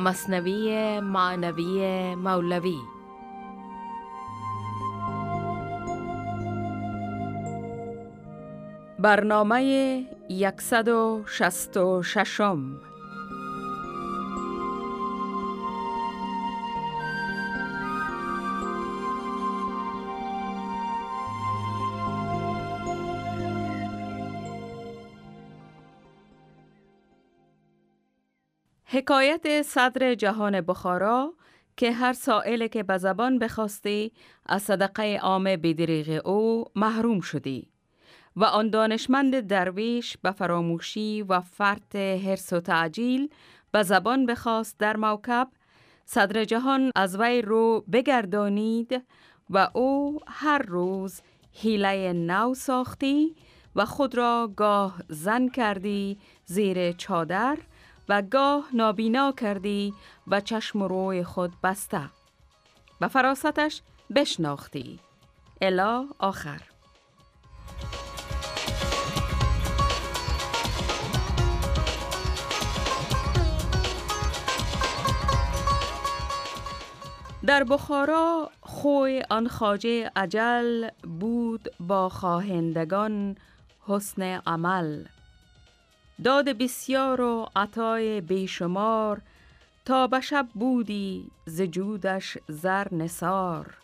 مصنوی معنوی مولوی. برنامه 166 حکایت صدر جهان بخارا که هر سائل که به زبان بخواستی از صدقه عام بدریغ او محروم شدی و آن دانشمند درویش به فراموشی و فرط حرس و تعجیل به زبان بخواست در موکب صدر جهان از وی رو بگردانید و او هر روز حیله نو ساختی و خود را گاه زن کردی زیر چادر و گاه نابینا کردی و چشم روی خود بسته و فراستش بشناختی. الا آخر. در بخارا خوی آن خاجه عجل بود با خواهندگان حسن عمل. داد بسیار و عطای بیشمار تا به شب بودی زجودش زر نسار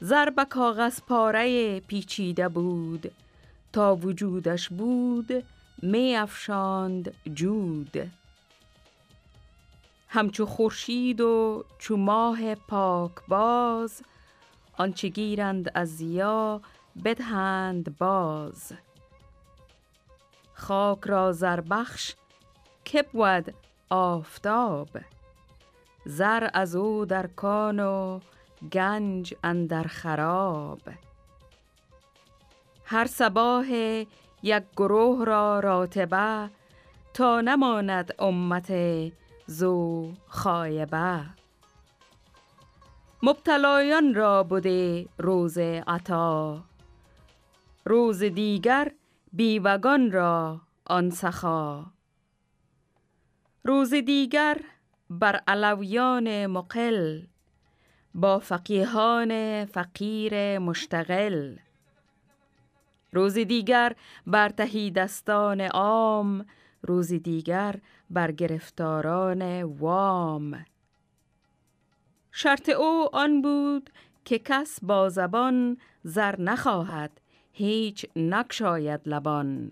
زر به کاغذ پاره پیچیده بود تا وجودش بود می افشاند جود. همچو خورشید و چو ماه پاک باز آنچه گیرند از زیا بدهند باز. خاک را زربخش که بود آفتاب. زر از او در کان و گنج اندر خراب. هر صباح یک گروه را راتبه تا نماند امت زو خایبه. مبتلایان را بوده روز عطا. روز دیگر بیوگان را آن سخا. روز دیگر بر علویان مقل با فقیهان فقیر مشتغل. روز دیگر بر دستان عام روز دیگر بر گرفتاران وام. شرط او آن بود که کس با زبان زر نخواهد هیچ نکشاید لبان.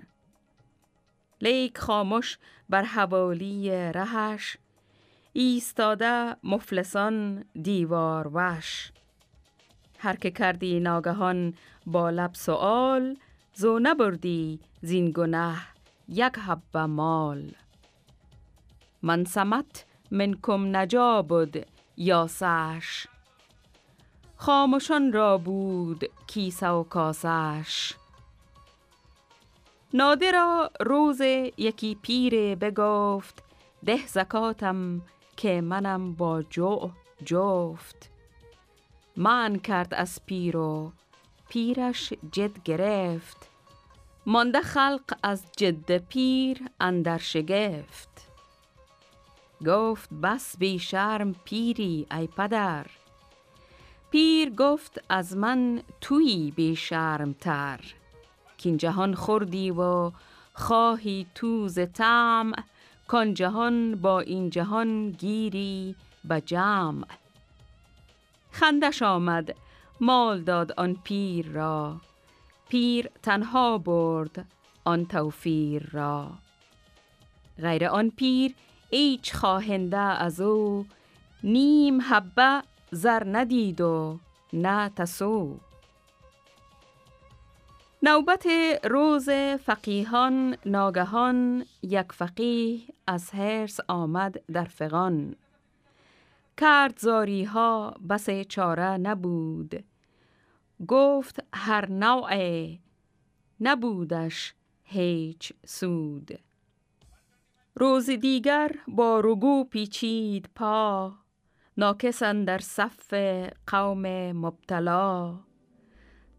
لیک خاموش بر حوالی رهش ایستاده مفلسان دیوار وش. هر که کردی ناگهان با لب سؤال زو نبردی زین گناه یک حب مال. من سمت منکم نجا بود یا سش خاموشان را بود کیسه و کاسش. نادر روز یکی پیر بگفت ده زکاتم که منم با جو جفت. من کرد از پیر و پیرش جد گرفت. مانده خلق از جد پیر اندر شگفت. گفت بس بی شرم پیری ای پدر. پیر گفت از من توی بی شرم تر کین جهان خوردی و خواهی تو ز طمع کان جهان با این جهان گیری به جمع. خندش آمد مال داد آن پیر را. پیر تنها برد آن توفیر را. غیر آن پیر ایچ خواهنده از او نیم حبه زر ندید و نه تسو. نوبت روز فقیهان ناگهان یک فقیه از هرس آمد در فغان. کرد زاری ها بس چاره نبود. گفت هر نوع نبودش هیچ سود. روز دیگر با رگو پیچید پا. ناکسن در صف قوم مبتلا.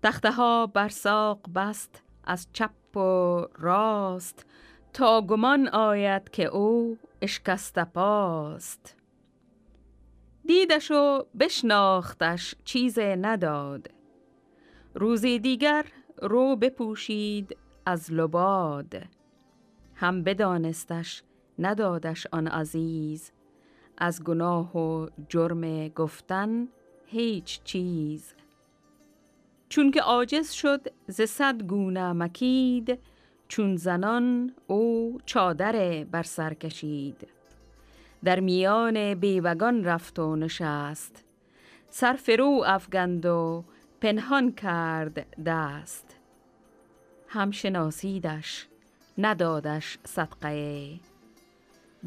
تخته ها بر ساق بست از چپ و راست. تا گمان آید که او اشکست پاست. دیدش و بشناختش چیز نداد. روزی دیگر رو بپوشید از لباد. هم بدانستش ندادش آن عزیز. از گناه و جرم گفتن هیچ چیز. چون که عاجز شد ز صد گونه مکید چون زنان او چادر بر سر کشید. در میان بیوگان رفت و نشست. سر فرو افگند و پنهان کرد دست. هم شناسیدش ندادش صدقه.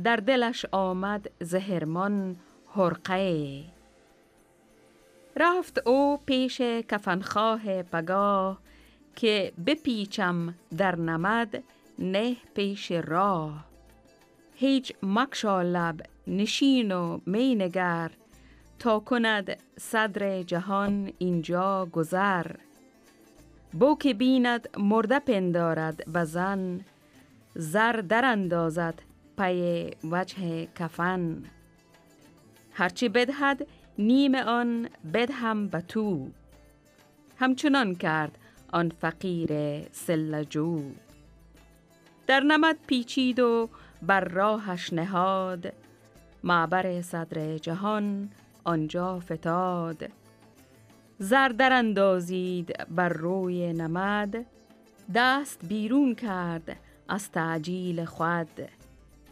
در دلش آمد زهرمان هرقه رفت او پیش کفنخواه پگاه که بپیچم در نمد نه پیش راه. هیچ مکشا لب نشین و می نگر تا کند صدر جهان اینجا گذر. بو که بیند مرده پندارد بزن زر در اندازد پی وجه کفن. هرچی بدهد نیم آن بدهم به تو. همچنان کرد آن فقیر سلجو. در نمد پیچید و بر راهش نهاد. معبر صدر جهان آنجا فتاد. زر در اندازید بر روی نمد. دست بیرون کرد از تعجیل خود.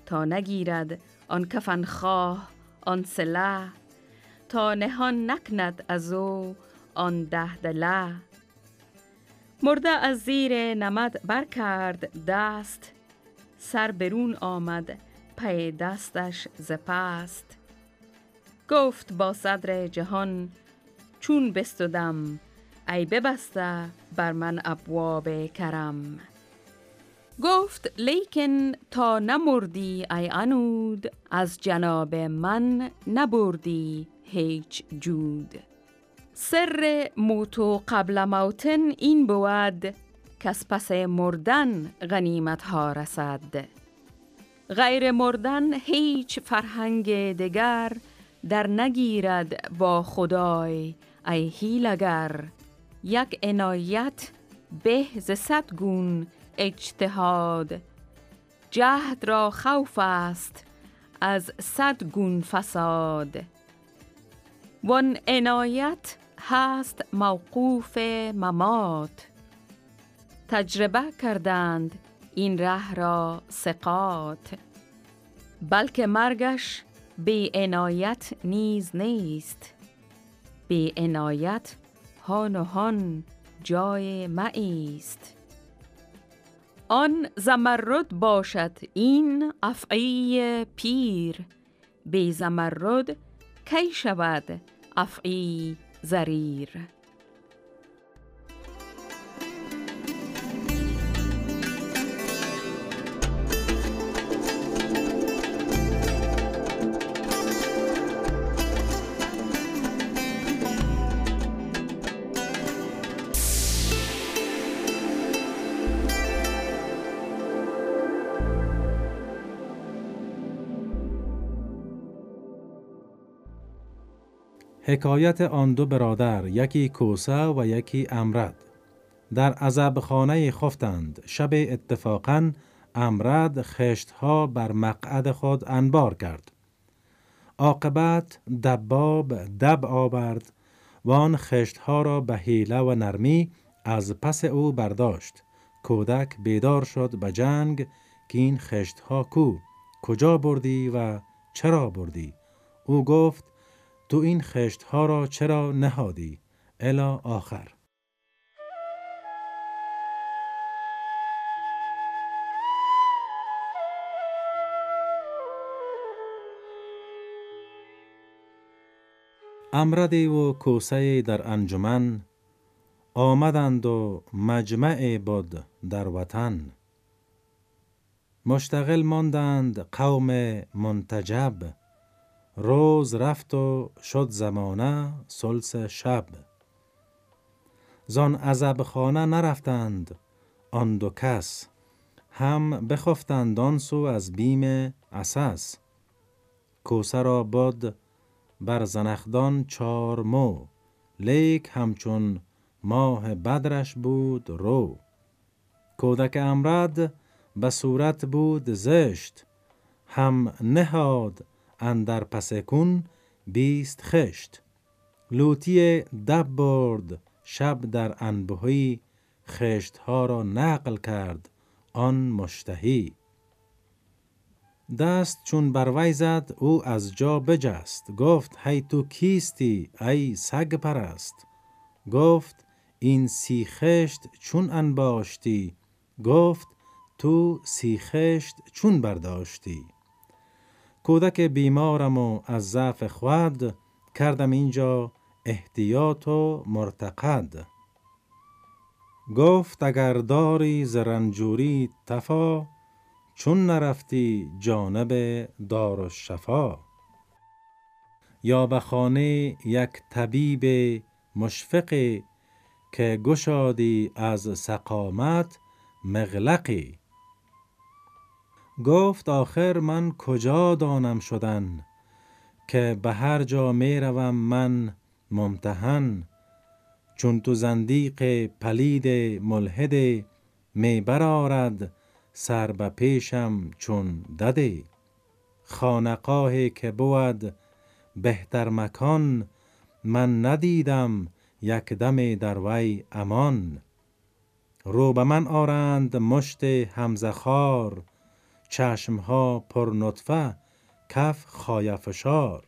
تا نگیرد آن کفن خواه آن سله. تا نهان نکند از او آن ده دله. مرده از زیر نمد بر کرد دست سر برون آمد پی دستش زپست گفت با صدر جهان چون بستدم ای ببسته بر من ابواب کرم. گفت لیکن تا نمردی ای انود از جناب من نبردی هیچ جود. سر موتو قبل موتن این بود کس پس مردن غنیمت ها رسد. غیر مردن هیچ فرهنگ دگر در نگیرد با خدای ای هیلگر یک عنایت به ز صد گون اجتهاد. جهد را خوف است از صد گون فساد. وان عنایت هست موقوف ممات. تجربه کردند این ره را سقات بلکه مرگش به عنایت نیز نیست. به عنایت هان و هان جای است. آن زمرد باشد این افعی پیر. به زمرد کی شود افعی زریر حکایت آن دو برادر یکی کوسه و یکی امرد. در عذب خانه خفتند. شب اتفاقا امرد خشتها بر مقعد خود انبار کرد. عاقبت دباب دب آورد و آن خشتها را به حیله و نرمی از پس او برداشت. کودک بیدار شد به جنگ که این خشتها کو کجا بردی و چرا بردی؟ او گفت تو این خشت ها را چرا نهادی؟ الا آخر. امردی و کوسه در انجمن آمدند و مجمع بود در وطن. مشتغل ماندند قوم منتجب. روز رفت و شد زمانه سلس شب. زان عذب خانه نرفتند آن دو کس هم بخفتند آن سو از بیم اساس کوسه را باد بر زنخدان چار مو لیک همچون ماه بدرش بود رو. کودک امرد به صورت بود زشت هم نهاد اندر پسکون بیست خشت. لوتی دب برد شب در انبهی خشت ها را نقل کرد آن مشتهی. دست چون بر زد او از جا بجست. گفت هی تو کیستی ای سگ پرست؟ گفت این سی خشت چون انباشتی؟ گفت تو سی خشت چون برداشتی؟ کودک بیمارم و از ضعف خود کردم اینجا احتیاط و مرتقد. گفت اگر داری زرنجوری تفا چون نرفتی جانب دار و شفا. یا به خانه یک طبیب مشفقی که گشادی از سقامت مغلقی. گفت آخر من کجا دانم شدن که به هر جا می روم من ممتحن؟ چون تو زندیق پلید ملحد می برارد سر به پیشم چون دده خانقاهی که بود بهتر مکان من ندیدم یک دم در وی امان. رو به من آرند مشت همزخار چشمها پر نطفه کف خایه فشار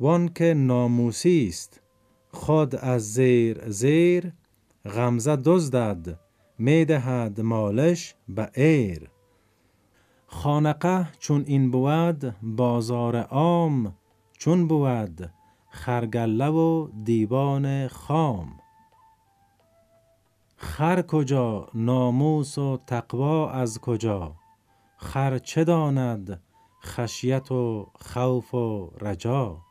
وان که ناموسی است خود از زیر زیر غمزه دزدد می‌دهد مالش به ایر خانقه چون این بود بازار عام چون بود خرگله و دیوان خام. خر کجا ناموس و تقوا از کجا؟ خر چه داند خشیت و خوف و رجا؟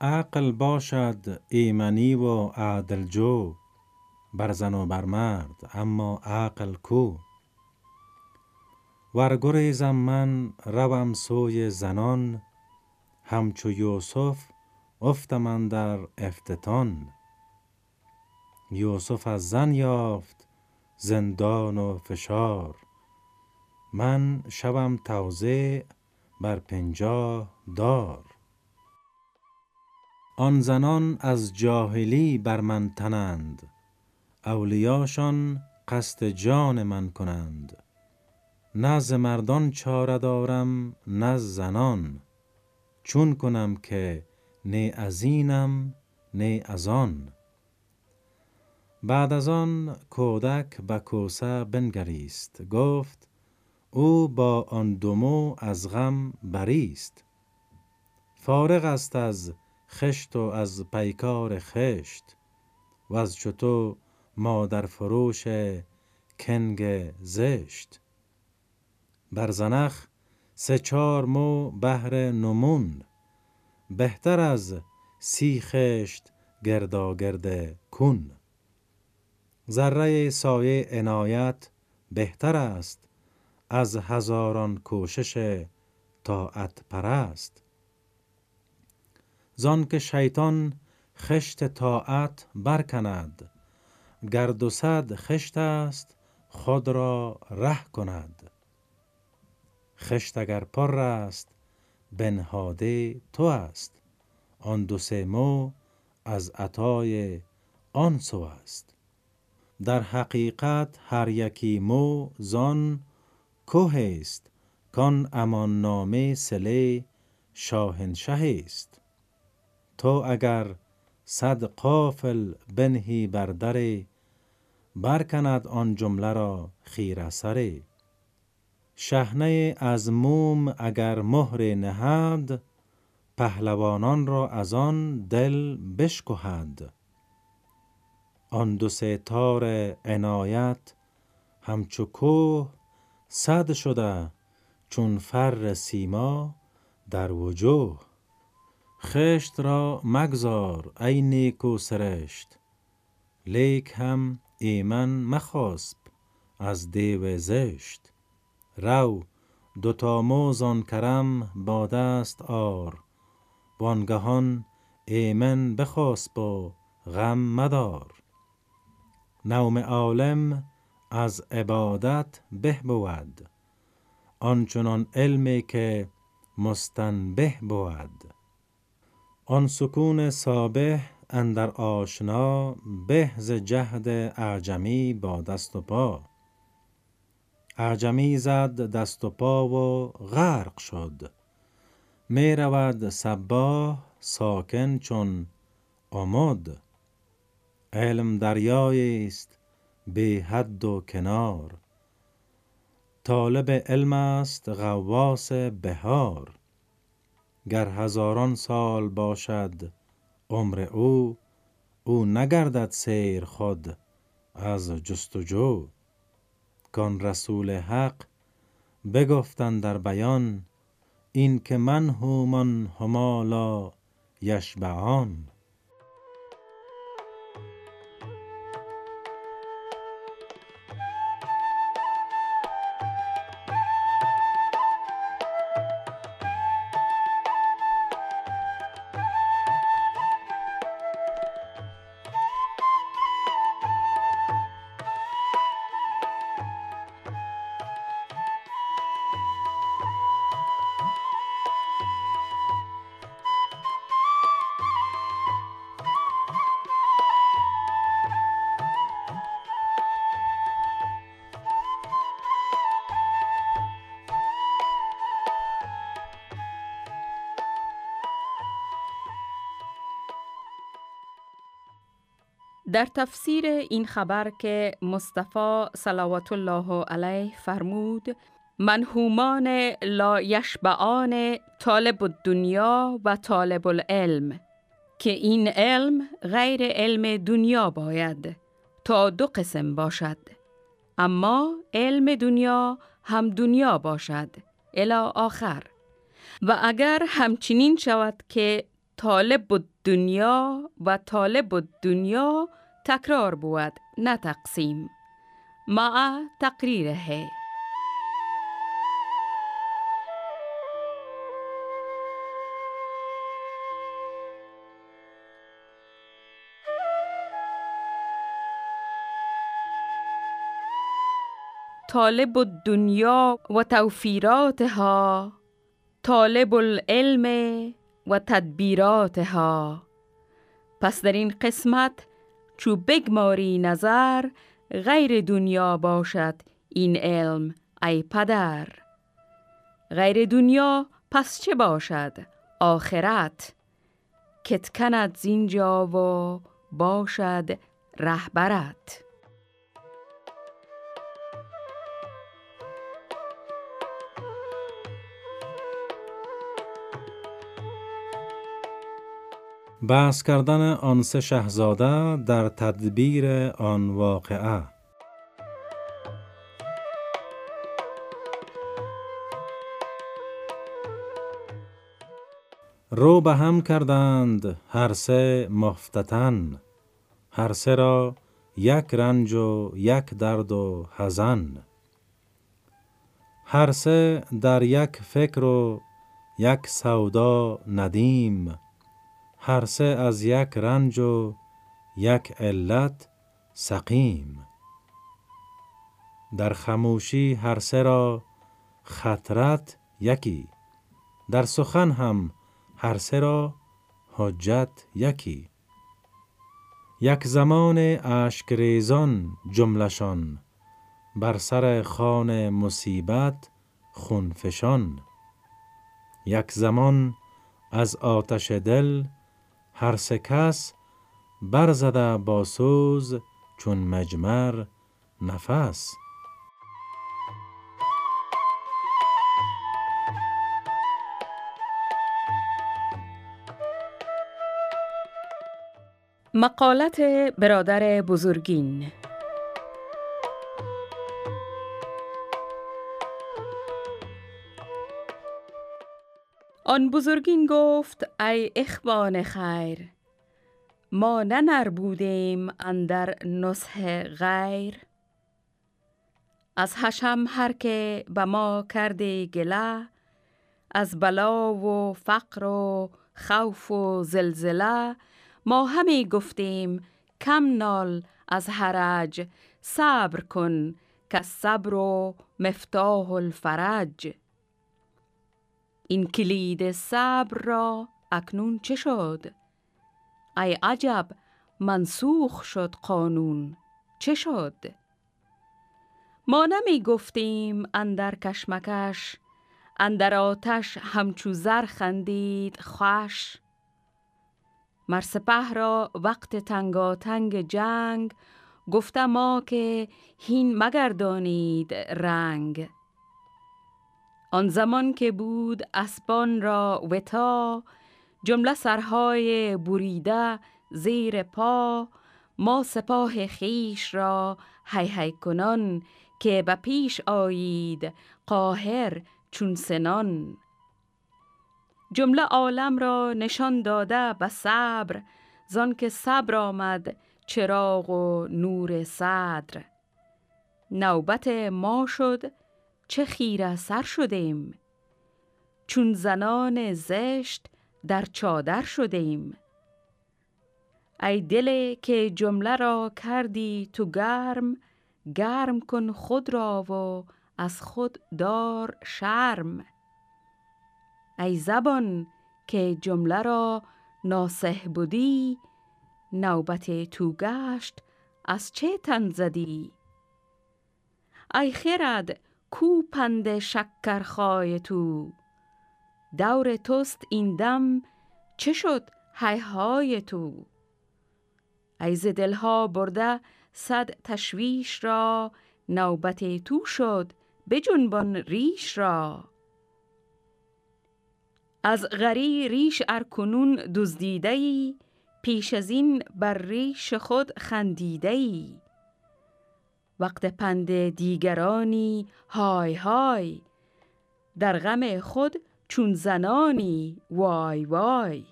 عقل باشد ایمنی و عدل جو بر زن و بر مرد اما عقل کو؟ ورگریزم من روم سوی زنان همچو یوسف افتم در افتتان. یوسف از زن یافت زندان و فشار. من شوم توزیع بر پنجاه دار. آن زنان از جاهلی بر من تنند اولیاشان قصد جان من کنند. نه مردان چاره دارم نه زنان. چون کنم که نه از اینم نه از آن. بعد از آن کودک به کوسه بنگریست گفت او با آن دومو از غم بریست. فارغ است از خشت و از پیکار خشت و از چطور مادر فروش کنگ زشت. بر زنخ سه چار مو بهر نمون بهتر از سی خشت گرداگرد کن ذره سایه عنایت بهتر است از هزاران کوشش طاعت پرست. زان که شیطان خشت طاعت برکند گرد و صد خشت است خود را ره کند. خشت اگر پر است بنهاده تو است. آن دو سه مو از عطای آن سو است. در حقیقت هر یکی مو زان کوه است کان امان نامه سله شاهنشه است. تو اگر صد قافل بنهی بر در برکند آن جمله را خیره سره شهنه از موم اگر مهر نهد پهلوانان را از آن دل بشکهد. آن دو سه تار عنایت همچو کوه صد شده چون فر سیما در وجوه. خشت را مگذار ای نیک و سرشت لیک هم ایمن مخاسب از دیو زشت. رو دوتا موزان کرم با دست آر وانگهان ایمن بخواست با غم مدار. نوم عالم از عبادت به بود. آنچنان علمی که مستنبه بود. آن سکون صابه اندر آشنا به ز جهد اعجمی با دست و پا. اعجمی زد دست و پا و غرق شد. می رود سباه ساکن چون آمد. علم دریایی است بی حد و کنار. طالب علم است غواص بهار. گر هزاران سال باشد عمر او او نگردد سیر خود از جستجو. کان رسول حق بگفتن در بیان این که من هومان همالا یشبعان. در تفسیر این خبر که مصطفی صلوات الله علیه فرمود منهومان لا یشبعان طالب الدنیا و طالب العلم که این علم غیر علم دنیا باید تا دو قسم باشد اما علم دنیا هم دنیا باشد الی آخر. و اگر همچنین شود که طالب دنیا و طالب دنیا تکرار بود نه تقسیم. مع تقریره طالب الدنیا و توفیراتها طالب العلم و تدبیراتها. پس در این قسمت چو بگماری نظر غیر دنیا باشد این علم ای پدر. غیر دنیا پس چه باشد؟ آخرت. کت کند زینجا و باشد رهبرت. بحث کردن آن سه شهزاده در تدبیر آن واقعه. رو به هم کردند هر سه مفتتن. هر سه را یک رنج و یک درد و حزن. هر سه در یک فکر و یک سودا ندیم. هر سه از یک رنج و یک علت سقیم. در خموشی هر سه را خطرت یکی در سخن هم هر سه را حجت یکی. یک زمان اشک ریزان جملشان بر سر خان مصیبت خونفشان. یک زمان از آتش دل هر سه کس برزده با سوز چون مجمر نفس. مقالت برادر بزرگین آن بزرگین گفت ای اخوان خیر ما ننر بودیم اندر نصح غیر. از حشم هر که به ما کرده گله از بلا و فقر و خوف و زلزله ما همی گفتیم کم نال از حرج صبر کن که صبر و مفتاح الفرج. این کلید صبر را اکنون چه شد؟ ای عجب منسوخ شد قانون چه شد؟ ما نمی گفتیم اندر کشمکش اندر آتش همچو زر خندید خوش. مرسپه را وقت تنگاتنگ جنگ گفته ما که هین مگردانید رنگ. آن زمان که بود اسبان را وتا جمله سرهای بریده زیر پا ما سپاه خیش را هی هی کنان که به پیش آیید قاهر چون سنان. جمله عالم را نشان داده به صبر زان که صبر آمد چراغ و نور صدر. نوبت ما شد چه خیره سر شدیم. چون زنان زشت در چادر شدیم. ای دل که جمله را کردی تو گرم گرم کن خود را و از خود دار شرم. ای زبان که جمله را ناسه بودی نوبت تو گشت از چه تن زدی؟ ای خرد کو پند شکرخای تو. دور توست این دم چه شد های های تو؟ ای ز دلها برده صد تشویش را نوبت تو شد بجنبان ریش را. از غری ریش ارکنون دزدیده ای پیش از این بر ریش خود خندیده وقت پند دیگرانی های های. در غم خود چون زنانی وای وای.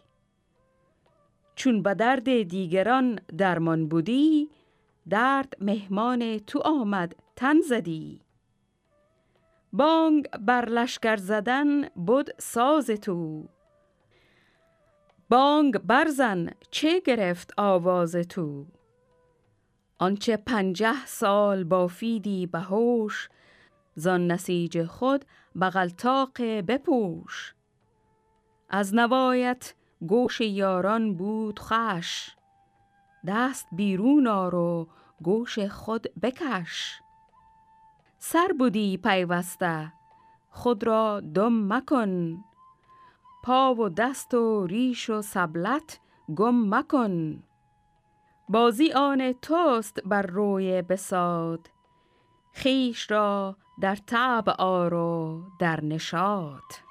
چون به درد دیگران درمان بودی درد مهمان تو آمد تن زدی. بانگ بر لشکر زدن بود ساز تو. بانگ برزن چه گرفت آواز تو. آنچه پنجه سال بافیدی به هوش زان نسیج خود بغلتاق بپوش. از نوایت گوش یاران بود خش دست بیرون آر گوش خود بکش. سر بودی پیوسته خود را دم مکن. پا و دست و ریش و سبلت گم مکن. بازی آن توست بر روی بساد خیش را در تعب آر در نشاد